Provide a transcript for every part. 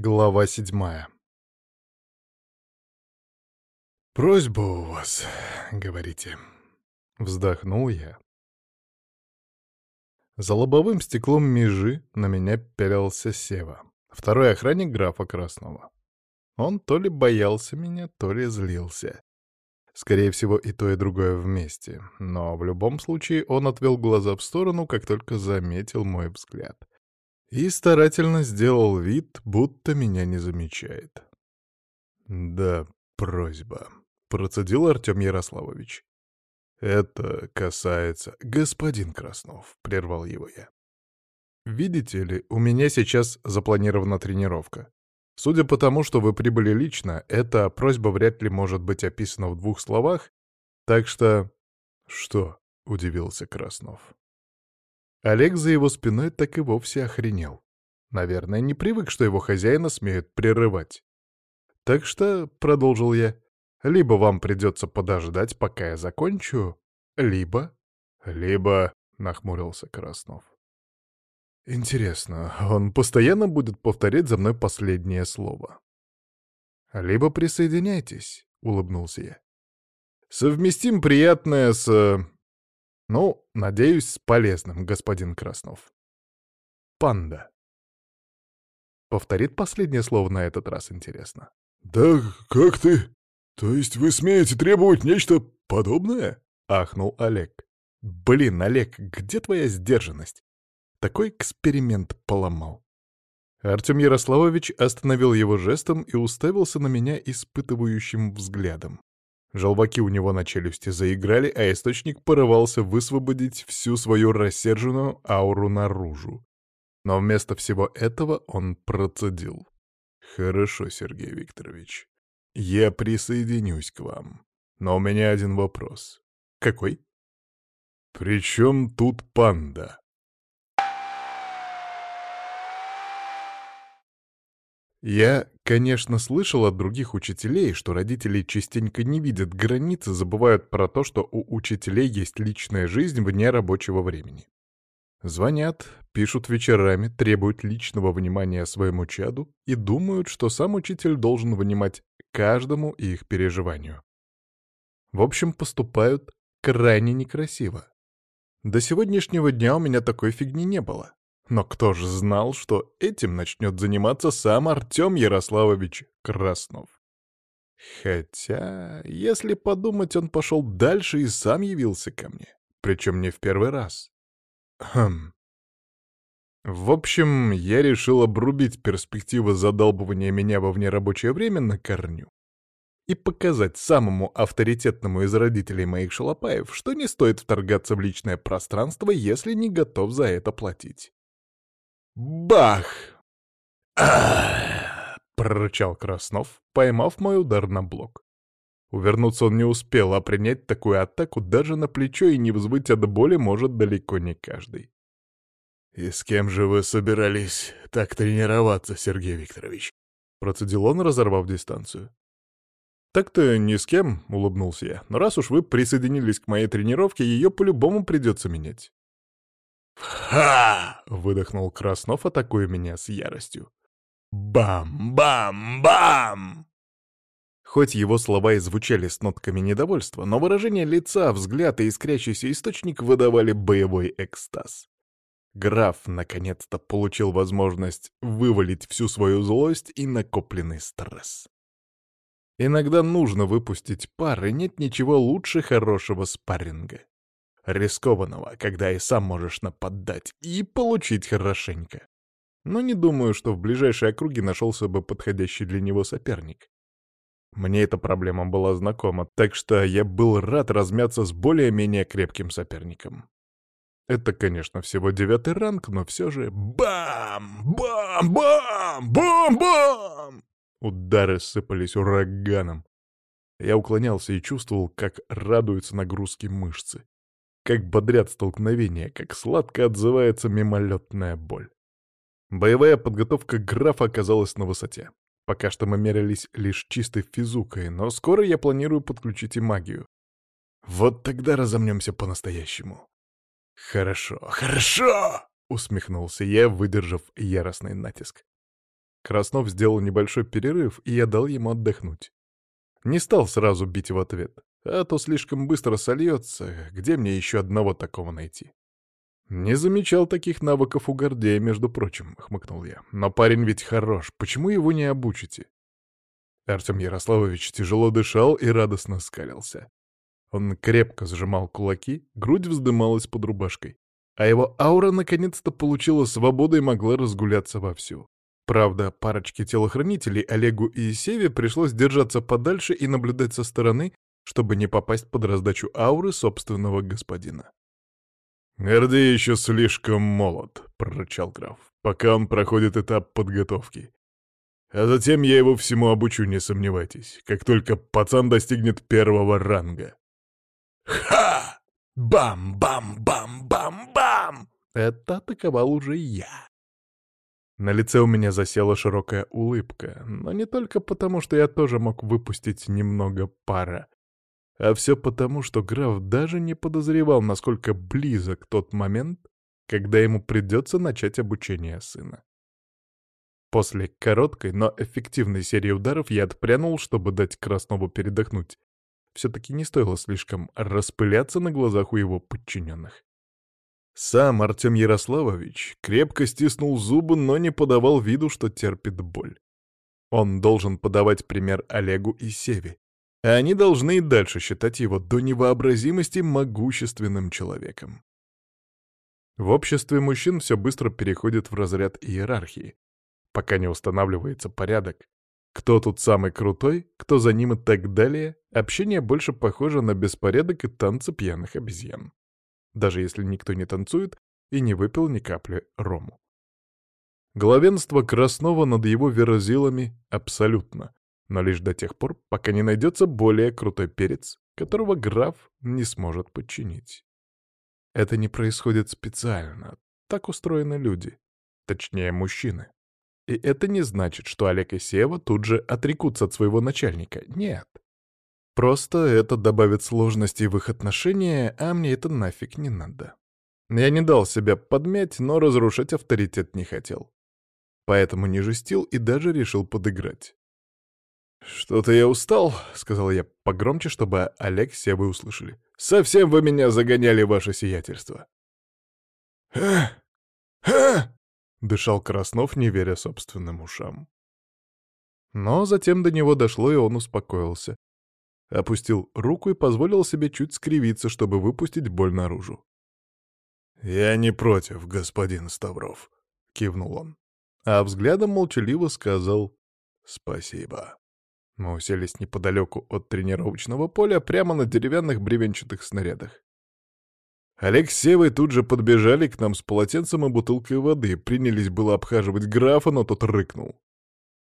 Глава седьмая «Просьба у вас, — говорите». Вздохнул я. За лобовым стеклом межи на меня пялился Сева, второй охранник графа Красного. Он то ли боялся меня, то ли злился. Скорее всего, и то, и другое вместе. Но в любом случае он отвел глаза в сторону, как только заметил мой взгляд — и старательно сделал вид, будто меня не замечает. «Да, просьба», — процедил Артем Ярославович. «Это касается... Господин Краснов», — прервал его я. «Видите ли, у меня сейчас запланирована тренировка. Судя по тому, что вы прибыли лично, эта просьба вряд ли может быть описана в двух словах, так что...» «Что?» — удивился Краснов. Олег за его спиной так и вовсе охренел. Наверное, не привык, что его хозяина смеют прерывать. Так что, — продолжил я, — либо вам придется подождать, пока я закончу, либо... Либо, — нахмурился Краснов. Интересно, он постоянно будет повторять за мной последнее слово. Либо присоединяйтесь, — улыбнулся я. Совместим приятное с... Ну, надеюсь, с полезным, господин Краснов. Панда. Повторит последнее слово на этот раз, интересно. «Да как ты? То есть вы смеете требовать нечто подобное?» — ахнул Олег. «Блин, Олег, где твоя сдержанность? Такой эксперимент поломал». Артем Ярославович остановил его жестом и уставился на меня испытывающим взглядом. Желваки у него на челюсти заиграли, а источник порывался высвободить всю свою рассерженную ауру наружу. Но вместо всего этого он процедил. «Хорошо, Сергей Викторович. Я присоединюсь к вам. Но у меня один вопрос». «Какой?» «При чем тут панда?» Я, конечно, слышал от других учителей, что родители частенько не видят границы, забывают про то, что у учителей есть личная жизнь вне рабочего времени. Звонят, пишут вечерами, требуют личного внимания своему чаду и думают, что сам учитель должен внимать каждому их переживанию. В общем, поступают крайне некрасиво. До сегодняшнего дня у меня такой фигни не было. Но кто же знал, что этим начнет заниматься сам Артем Ярославович Краснов? Хотя, если подумать, он пошел дальше и сам явился ко мне. Причем не в первый раз. Хм. В общем, я решил обрубить перспективы задалбывания меня во внерабочее время на корню и показать самому авторитетному из родителей моих шалопаев, что не стоит вторгаться в личное пространство, если не готов за это платить. Бах! прорычал Краснов, поймав мой удар на блок. Увернуться он не успел, а принять такую атаку даже на плечо и не взвыть от боли может далеко не каждый. «И с кем же вы собирались так тренироваться, Сергей Викторович?» Процедил он, разорвав дистанцию. «Так-то ни с кем», — улыбнулся я. «Но раз уж вы присоединились к моей тренировке, ее по-любому придется менять». «Ха!» — выдохнул Краснов, атакуя меня с яростью. «Бам-бам-бам!» Хоть его слова и звучали с нотками недовольства, но выражение лица, взгляд и искрящийся источник выдавали боевой экстаз. Граф наконец-то получил возможность вывалить всю свою злость и накопленный стресс. Иногда нужно выпустить пар, и нет ничего лучше хорошего спарринга рискованного, когда и сам можешь нападать и получить хорошенько. Но не думаю, что в ближайшей округе нашелся бы подходящий для него соперник. Мне эта проблема была знакома, так что я был рад размяться с более-менее крепким соперником. Это, конечно, всего девятый ранг, но все же бам! Бам! Бам! Бам! Бам! Удары сыпались ураганом. Я уклонялся и чувствовал, как радуются нагрузки мышцы как бодрят столкновения, как сладко отзывается мимолетная боль. Боевая подготовка графа оказалась на высоте. Пока что мы мерились лишь чистой физукой, но скоро я планирую подключить и магию. Вот тогда разомнемся по-настоящему. «Хорошо, хорошо!» — усмехнулся я, выдержав яростный натиск. Краснов сделал небольшой перерыв, и я дал ему отдохнуть. Не стал сразу бить в ответ, а то слишком быстро сольется, где мне еще одного такого найти. «Не замечал таких навыков у Гордея, между прочим», — хмыкнул я. «Но парень ведь хорош, почему его не обучите?» Артем Ярославович тяжело дышал и радостно скалился. Он крепко сжимал кулаки, грудь вздымалась под рубашкой. А его аура наконец-то получила свободу и могла разгуляться вовсю. Правда, парочке телохранителей, Олегу и Севе, пришлось держаться подальше и наблюдать со стороны, чтобы не попасть под раздачу ауры собственного господина. «Гордей еще слишком молод», — прорычал граф, «пока он проходит этап подготовки. А затем я его всему обучу, не сомневайтесь, как только пацан достигнет первого ранга». «Ха! Бам-бам-бам-бам-бам!» Это атаковал уже я. На лице у меня засела широкая улыбка, но не только потому, что я тоже мог выпустить немного пара. А все потому, что граф даже не подозревал, насколько близок тот момент, когда ему придется начать обучение сына. После короткой, но эффективной серии ударов я отпрянул, чтобы дать Краснову передохнуть. Все-таки не стоило слишком распыляться на глазах у его подчиненных. Сам Артем Ярославович крепко стиснул зубы, но не подавал виду, что терпит боль. Он должен подавать пример Олегу и Севе, а они должны и дальше считать его до невообразимости могущественным человеком. В обществе мужчин все быстро переходит в разряд иерархии, пока не устанавливается порядок. Кто тут самый крутой, кто за ним и так далее, общение больше похоже на беспорядок и танцы пьяных обезьян. Даже если никто не танцует и не выпил ни капли рому. Главенство Краснова над его верозилами абсолютно, но лишь до тех пор, пока не найдется более крутой перец, которого граф не сможет подчинить. Это не происходит специально, так устроены люди, точнее мужчины. И это не значит, что Олег и Сева тут же отрекутся от своего начальника, нет. Просто это добавит сложностей в их отношения, а мне это нафиг не надо. Я не дал себя подмять, но разрушать авторитет не хотел. Поэтому не жестил и даже решил подыграть. «Что-то я устал», — сказал я погромче, чтобы Олег все вы услышали. «Совсем вы меня загоняли, ваше сиятельство». «Ха! Ха!» — дышал Краснов, не веря собственным ушам. Но затем до него дошло, и он успокоился. Опустил руку и позволил себе чуть скривиться, чтобы выпустить боль наружу. «Я не против, господин Ставров», — кивнул он. А взглядом молчаливо сказал «Спасибо». Мы уселись неподалеку от тренировочного поля, прямо на деревянных бревенчатых снарядах. Севой тут же подбежали к нам с полотенцем и бутылкой воды, принялись было обхаживать графа, но тот рыкнул.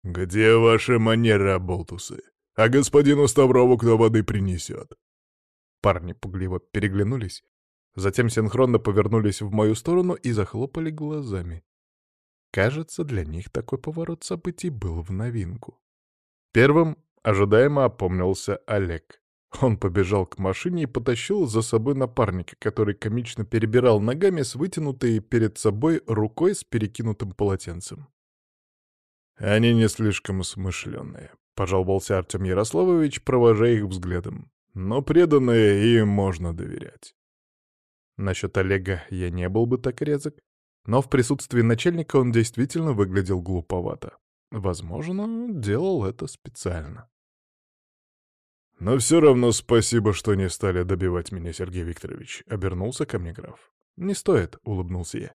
«Где ваши манеры, болтусы? А господину Ставрову кто воды принесет?» Парни пугливо переглянулись, затем синхронно повернулись в мою сторону и захлопали глазами. Кажется, для них такой поворот событий был в новинку. Первым ожидаемо опомнился Олег. Он побежал к машине и потащил за собой напарника, который комично перебирал ногами с вытянутой перед собой рукой с перекинутым полотенцем. «Они не слишком смышленые», — пожаловался Артем Ярославович, провожая их взглядом. «Но преданные им можно доверять». Насчет Олега я не был бы так резок, но в присутствии начальника он действительно выглядел глуповато. Возможно, делал это специально. «Но все равно спасибо, что не стали добивать меня, Сергей Викторович», — обернулся ко мне граф. «Не стоит», — улыбнулся я.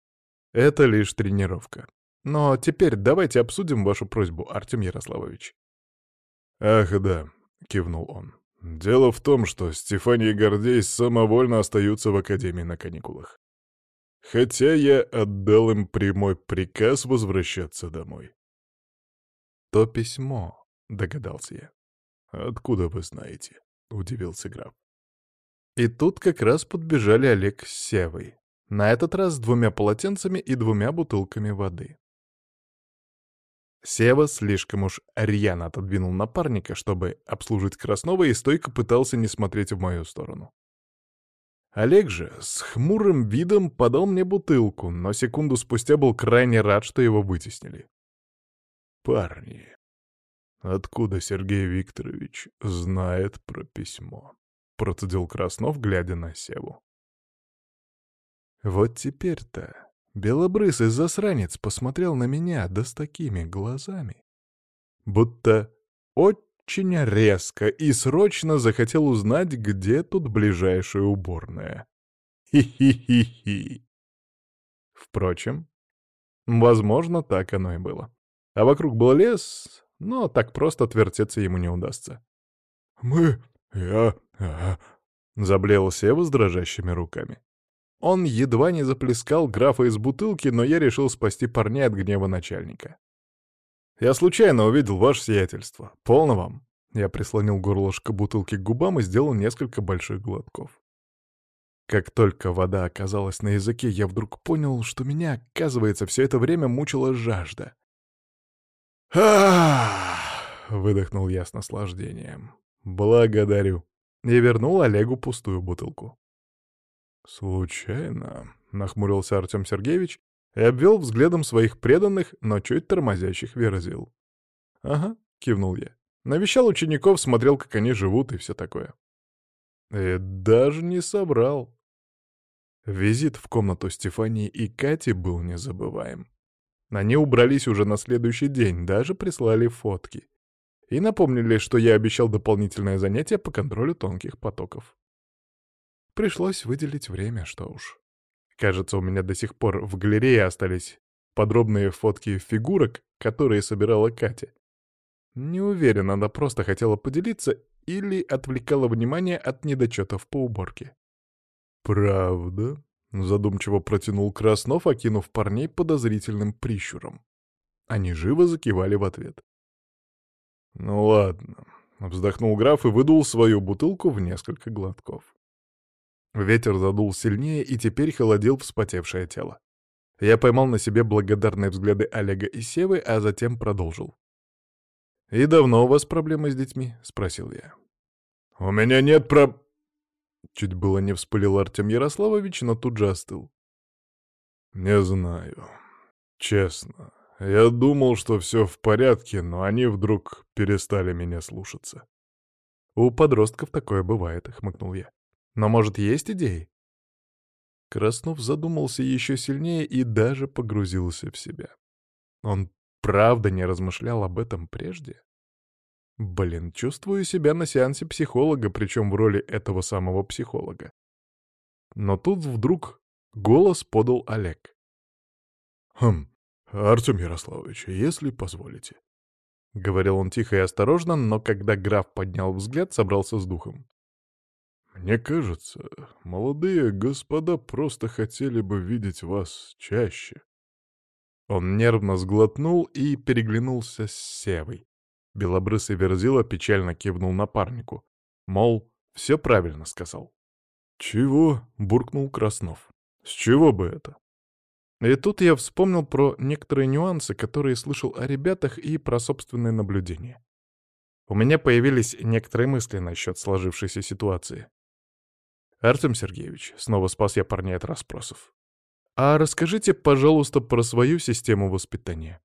«Это лишь тренировка. Но теперь давайте обсудим вашу просьбу, Артем Ярославович». «Ах, да», — кивнул он. «Дело в том, что Стефания и Гордей самовольно остаются в Академии на каникулах. Хотя я отдал им прямой приказ возвращаться домой. «То письмо», — догадался я. «Откуда вы знаете?» — удивился граф. И тут как раз подбежали Олег с Севой. На этот раз с двумя полотенцами и двумя бутылками воды. Сева слишком уж рьяно отодвинул напарника, чтобы обслужить Краснова, и стойко пытался не смотреть в мою сторону. Олег же с хмурым видом подал мне бутылку, но секунду спустя был крайне рад, что его вытеснили. Парни, откуда Сергей Викторович знает про письмо?» — процедил Краснов, глядя на Севу. Вот теперь-то белобрысый засранец посмотрел на меня, да с такими глазами. Будто очень резко и срочно захотел узнать, где тут ближайшая уборная. Хи-хи-хи-хи. Впрочем, возможно, так оно и было. А вокруг был лес, но так просто отвертеться ему не удастся. «Мы... я... а...» — заблеял Сева с дрожащими руками. Он едва не заплескал графа из бутылки, но я решил спасти парней от гнева начальника. «Я случайно увидел ваше сиятельство. Полно вам?» Я прислонил горлышко бутылки к губам и сделал несколько больших глотков. Как только вода оказалась на языке, я вдруг понял, что меня, оказывается, все это время мучила жажда. Выдохнул я с наслаждением. «Благодарю». И вернул Олегу пустую бутылку. «Случайно?» — нахмурился Артем Сергеевич и обвел взглядом своих преданных, но чуть тормозящих верзил. «Ага», — кивнул я. Навещал учеников, смотрел, как они живут и все такое. И даже не собрал. Визит в комнату Стефании и Кати был незабываем. Они убрались уже на следующий день, даже прислали фотки. И напомнили, что я обещал дополнительное занятие по контролю тонких потоков. Пришлось выделить время, что уж. Кажется, у меня до сих пор в галерее остались подробные фотки фигурок, которые собирала Катя. Не уверен, она просто хотела поделиться или отвлекала внимание от недочетов по уборке. «Правда?» — задумчиво протянул Краснов, окинув парней подозрительным прищуром. Они живо закивали в ответ. «Ну ладно», — вздохнул граф и выдул свою бутылку в несколько глотков. Ветер задул сильнее и теперь холодил вспотевшее тело. Я поймал на себе благодарные взгляды Олега и Севы, а затем продолжил. «И давно у вас проблемы с детьми?» — спросил я. «У меня нет про...» Чуть было не вспылил Артем Ярославович, но тут же остыл. «Не знаю. Честно. Я думал, что все в порядке, но они вдруг перестали меня слушаться». «У подростков такое бывает», — хмыкнул я. Но, может, есть идеи?» Краснов задумался еще сильнее и даже погрузился в себя. Он правда не размышлял об этом прежде? Блин, чувствую себя на сеансе психолога, причем в роли этого самого психолога. Но тут вдруг голос подал Олег. «Хм, Артем Ярославович, если позволите». Говорил он тихо и осторожно, но когда граф поднял взгляд, собрался с духом. Мне кажется, молодые господа просто хотели бы видеть вас чаще. Он нервно сглотнул и переглянулся с Севой. Белобрысый верзила печально кивнул напарнику. Мол, все правильно сказал. «Чего?» — буркнул Краснов. «С чего бы это?» И тут я вспомнил про некоторые нюансы, которые слышал о ребятах и про собственные наблюдения. У меня появились некоторые мысли насчет сложившейся ситуации. «Артем Сергеевич», — снова спас я парней от расспросов. «А расскажите, пожалуйста, про свою систему воспитания».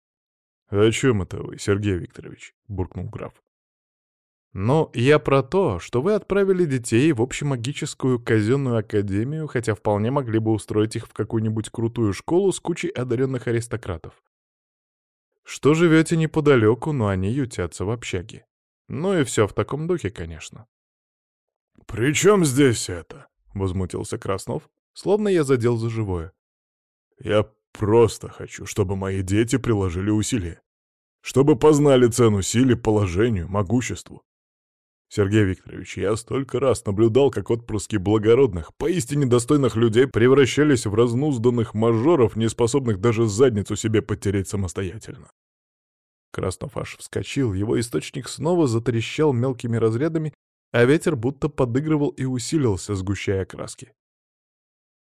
«О чем это вы, Сергей Викторович?» — буркнул граф. «Ну, я про то, что вы отправили детей в общемагическую казенную академию, хотя вполне могли бы устроить их в какую-нибудь крутую школу с кучей одаренных аристократов. Что живете неподалеку, но они ютятся в общаге. Ну и все в таком духе, конечно. «При чем здесь это?» — возмутился Краснов, словно я задел за живое. «Я просто хочу, чтобы мои дети приложили усилия. Чтобы познали цену силе, положению, могуществу. Сергей Викторович, я столько раз наблюдал, как отпрыски благородных, поистине достойных людей превращались в разнузданных мажоров, не способных даже задницу себе потереть самостоятельно. Краснов аж вскочил, его источник снова затрещал мелкими разрядами, а ветер будто подыгрывал и усилился, сгущая краски.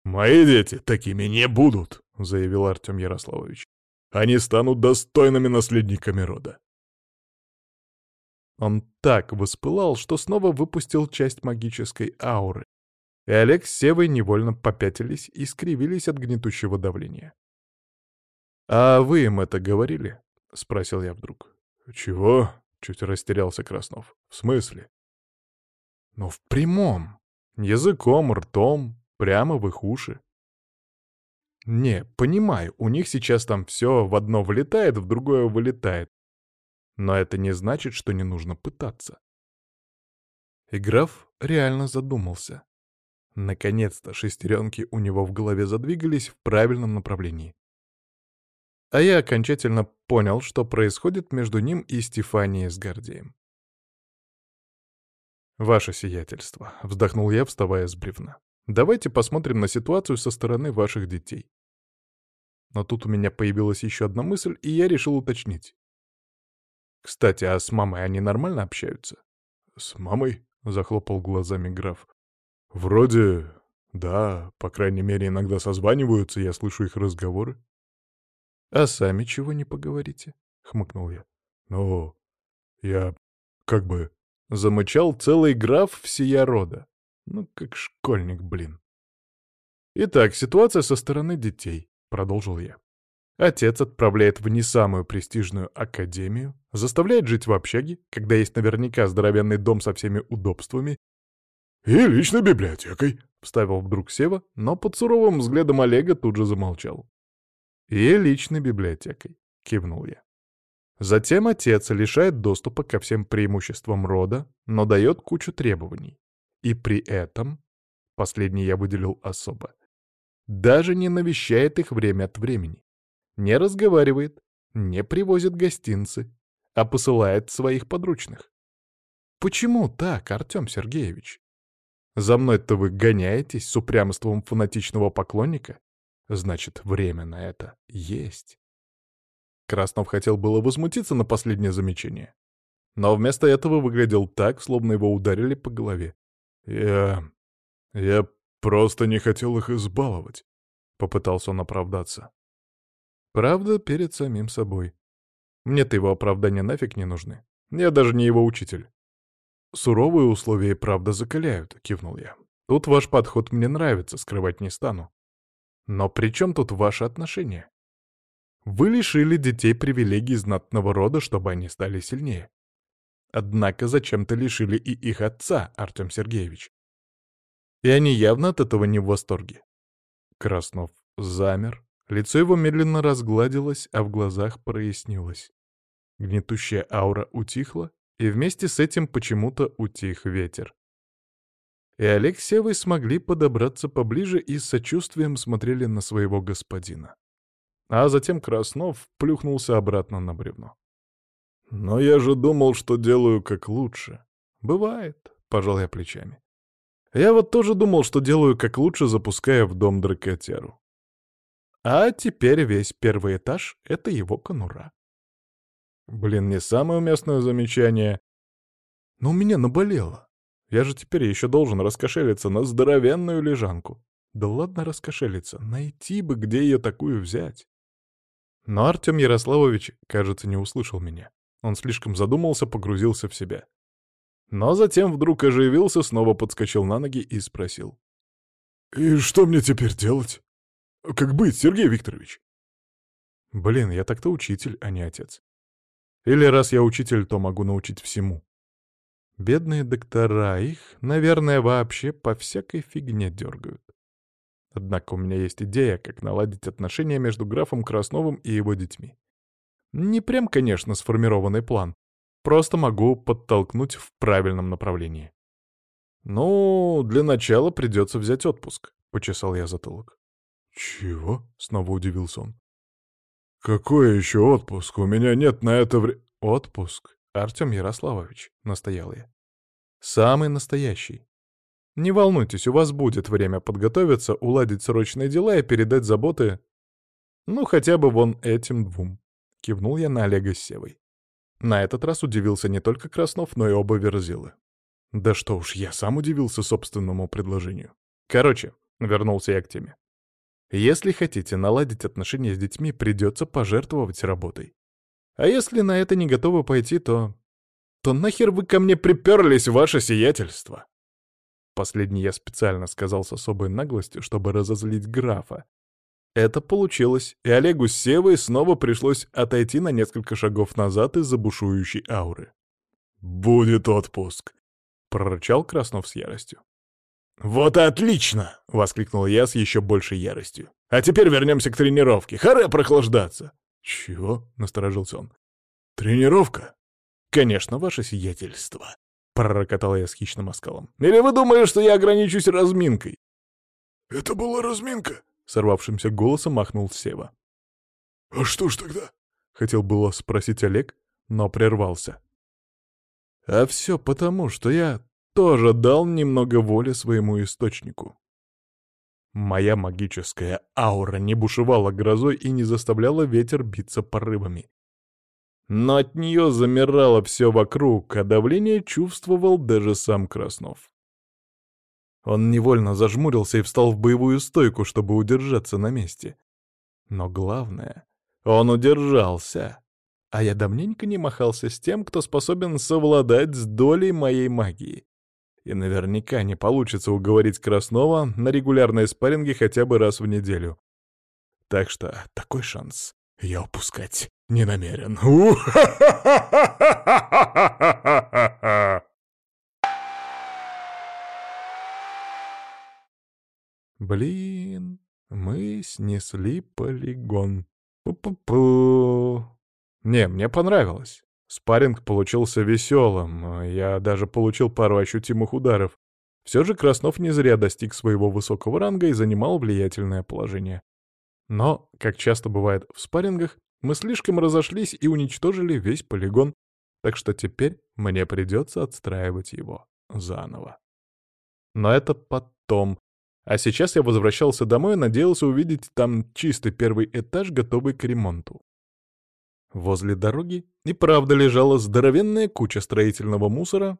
«Мои дети такими не будут», — заявил Артем Ярославович. «Они станут достойными наследниками рода». Он так воспылал, что снова выпустил часть магической ауры, и Олег с Севой невольно попятились и скривились от гнетущего давления. «А вы им это говорили?» — спросил я вдруг. «Чего?» — чуть растерялся Краснов. «В смысле?» «Ну, в прямом. Языком, ртом, прямо в их уши. Не, понимаю, у них сейчас там все в одно влетает, в другое вылетает. Но это не значит, что не нужно пытаться. И граф реально задумался. Наконец-то шестеренки у него в голове задвигались в правильном направлении. А я окончательно понял, что происходит между ним и Стефанией с Гордеем. «Ваше сиятельство», — вздохнул я, вставая с бревна. «Давайте посмотрим на ситуацию со стороны ваших детей». Но тут у меня появилась еще одна мысль, и я решил уточнить. «Кстати, а с мамой они нормально общаются?» «С мамой?» — захлопал глазами граф. «Вроде... да, по крайней мере, иногда созваниваются, я слышу их разговоры». «А сами чего не поговорите?» — хмыкнул я. «Ну, я... как бы...» Замычал целый граф всея рода. Ну, как школьник, блин. Итак, ситуация со стороны детей, продолжил я. Отец отправляет в не самую престижную академию, заставляет жить в общаге, когда есть наверняка здоровенный дом со всеми удобствами. «И личной библиотекой», — вставил вдруг Сева, но под суровым взглядом Олега тут же замолчал. «И личной библиотекой», — кивнул я. Затем отец лишает доступа ко всем преимуществам рода, но дает кучу требований. И при этом, последний я выделил особо, даже не навещает их время от времени, не разговаривает, не привозит гостинцы, а посылает своих подручных. Почему так, Артем Сергеевич? За мной-то вы гоняетесь с упрямством фанатичного поклонника? Значит, время на это есть. Краснов хотел было возмутиться на последнее замечание. Но вместо этого выглядел так, словно его ударили по голове. «Я... я просто не хотел их избаловать», — попытался он оправдаться. Правда, перед самим собой. Мне-то его оправдания нафиг не нужны. Я даже не его учитель. Суровые условия и правда закаляют, кивнул я. Тут ваш подход мне нравится, скрывать не стану. Но при чем тут ваши отношения? Вы лишили детей привилегий знатного рода, чтобы они стали сильнее. Однако зачем-то лишили и их отца, Артем Сергеевич. И они явно от этого не в восторге. Краснов замер, лицо его медленно разгладилось, а в глазах прояснилось. Гнетущая аура утихла, и вместе с этим почему-то утих ветер. И Олег с смогли подобраться поближе и с сочувствием смотрели на своего господина. А затем Краснов плюхнулся обратно на бревно. «Но я же думал, что делаю как лучше». «Бывает», — пожал я плечами. «Я вот тоже думал, что делаю как лучше, запуская в дом дракотяру. А теперь весь первый этаж — это его конура». Блин, не самое уместное замечание. Но у меня наболело. Я же теперь еще должен раскошелиться на здоровенную лежанку. Да ладно раскошелиться, найти бы, где ее такую взять. Но Артем Ярославович, кажется, не услышал меня. Он слишком задумался, погрузился в себя. Но затем вдруг оживился, снова подскочил на ноги и спросил. «И что мне теперь делать? Как быть, Сергей Викторович?» «Блин, я так-то учитель, а не отец. Или раз я учитель, то могу научить всему. Бедные доктора, их, наверное, вообще по всякой фигне дергают. Однако у меня есть идея, как наладить отношения между графом Красновым и его детьми. Не прям, конечно, сформированный план. Просто могу подтолкнуть в правильном направлении. «Ну, для начала придется взять отпуск», — почесал я затылок. «Чего?» — снова удивился он. «Какой еще отпуск? У меня нет на это время...» «Отпуск, Артем Ярославович», — настоял я. «Самый настоящий. Не волнуйтесь, у вас будет время подготовиться, уладить срочные дела и передать заботы... Ну, хотя бы вон этим двум. Кивнул я на Олега с Севой. На этот раз удивился не только Краснов, но и оба Верзилы. Да что уж, я сам удивился собственному предложению. Короче, вернулся я к теме. Если хотите наладить отношения с детьми, придется пожертвовать работой. А если на это не готовы пойти, то... То нахер вы ко мне приперлись, ваше сиятельство? Последний я специально сказал с особой наглостью, чтобы разозлить графа. Это получилось, и Олегу с Севой снова пришлось отойти на несколько шагов назад из-за бушующей ауры. «Будет отпуск», — прорычал Краснов с яростью. «Вот и отлично!» — воскликнул я с еще большей яростью. «А теперь вернемся к тренировке. Харе прохлаждаться!» «Чего?» — насторожился он. «Тренировка?» «Конечно, ваше сиятельство!» — пророкотал я с хищным оскалом. «Или вы думали, что я ограничусь разминкой?» «Это была разминка?» — сорвавшимся голосом махнул Сева. «А что ж тогда?» — хотел было спросить Олег, но прервался. «А все потому, что я тоже дал немного воли своему источнику. Моя магическая аура не бушевала грозой и не заставляла ветер биться порывами. Но от нее замирало все вокруг, а давление чувствовал даже сам Краснов. Он невольно зажмурился и встал в боевую стойку, чтобы удержаться на месте. Но главное, он удержался. А я давненько не махался с тем, кто способен совладать с долей моей магии. И наверняка не получится уговорить Краснова на регулярные спарринги хотя бы раз в неделю. Так что такой шанс я упускать не намерен. Блин, мы снесли полигон. Пу-пу-пу. Не, мне понравилось. Спарринг получился веселым, я даже получил пару ощутимых ударов. Все же Краснов не зря достиг своего высокого ранга и занимал влиятельное положение. Но, как часто бывает в спаррингах, мы слишком разошлись и уничтожили весь полигон, так что теперь мне придется отстраивать его заново. Но это потом. А сейчас я возвращался домой и надеялся увидеть там чистый первый этаж, готовый к ремонту. Возле дороги и правда лежала здоровенная куча строительного мусора,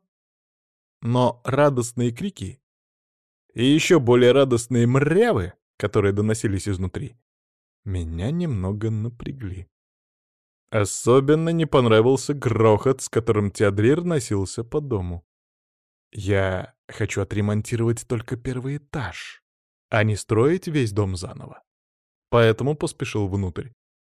но радостные крики и еще более радостные мрявы, которые доносились изнутри, меня немного напрягли. Особенно не понравился грохот, с которым Теодрир носился по дому. Я хочу отремонтировать только первый этаж, а не строить весь дом заново. Поэтому поспешил внутрь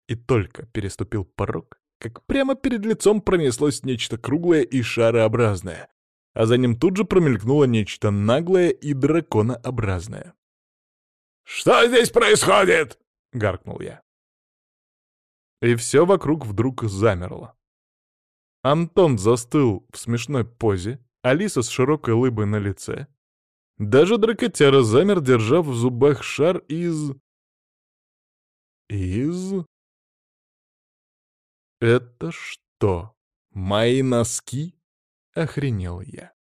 и только переступил порог, как прямо перед лицом пронеслось нечто круглое и шарообразное, а за ним тут же промелькнуло нечто наглое и драконообразное. «Что здесь происходит?» — гаркнул я. И все вокруг вдруг замерло. Антон застыл в смешной позе, Алиса с широкой лыбой на лице. Даже дракотяра замер, держа в зубах шар из... Из... «Это что, мои носки?» — охренел я.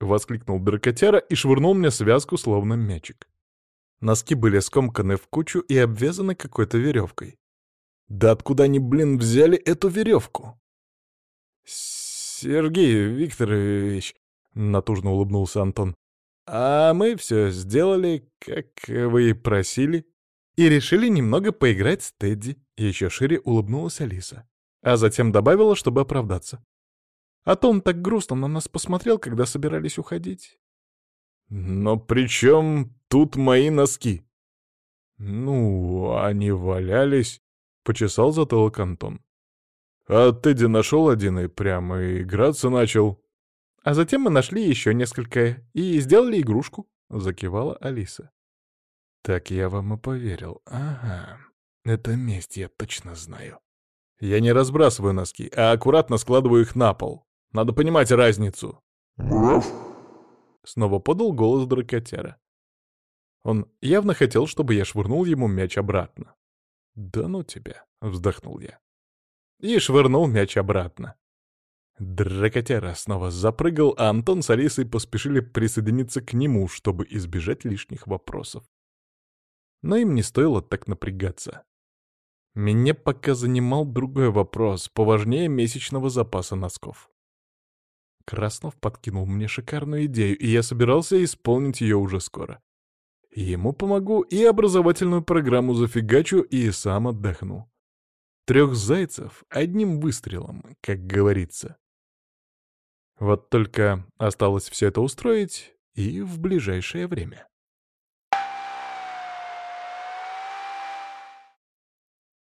Воскликнул дракотяра и швырнул мне связку, словно мячик. Носки были скомканы в кучу и обвязаны какой-то веревкой. Да откуда они, блин, взяли эту веревку? «Сергей Викторович», — натужно улыбнулся Антон, — «а мы все сделали, как вы и просили» и решили немного поиграть с Тедди. Еще шире улыбнулась Алиса. А затем добавила, чтобы оправдаться. А то он так грустно на нас посмотрел, когда собирались уходить. «Но при чем тут мои носки?» «Ну, они валялись», — почесал затылок Антон. «А Тедди нашел один и прямо играться начал». «А затем мы нашли еще несколько и сделали игрушку», — закивала Алиса. Так я вам и поверил. Ага. Это месть, я точно знаю. Я не разбрасываю носки, а аккуратно складываю их на пол. Надо понимать разницу. Снова подал голос дракотяра. Он явно хотел, чтобы я швырнул ему мяч обратно. «Да ну тебя!» — вздохнул я. И швырнул мяч обратно. Дракотяра снова запрыгал, а Антон с Алисой поспешили присоединиться к нему, чтобы избежать лишних вопросов но им не стоило так напрягаться. Меня пока занимал другой вопрос, поважнее месячного запаса носков. Краснов подкинул мне шикарную идею, и я собирался исполнить ее уже скоро. Ему помогу и образовательную программу зафигачу, и сам отдохну. Трех зайцев одним выстрелом, как говорится. Вот только осталось все это устроить и в ближайшее время.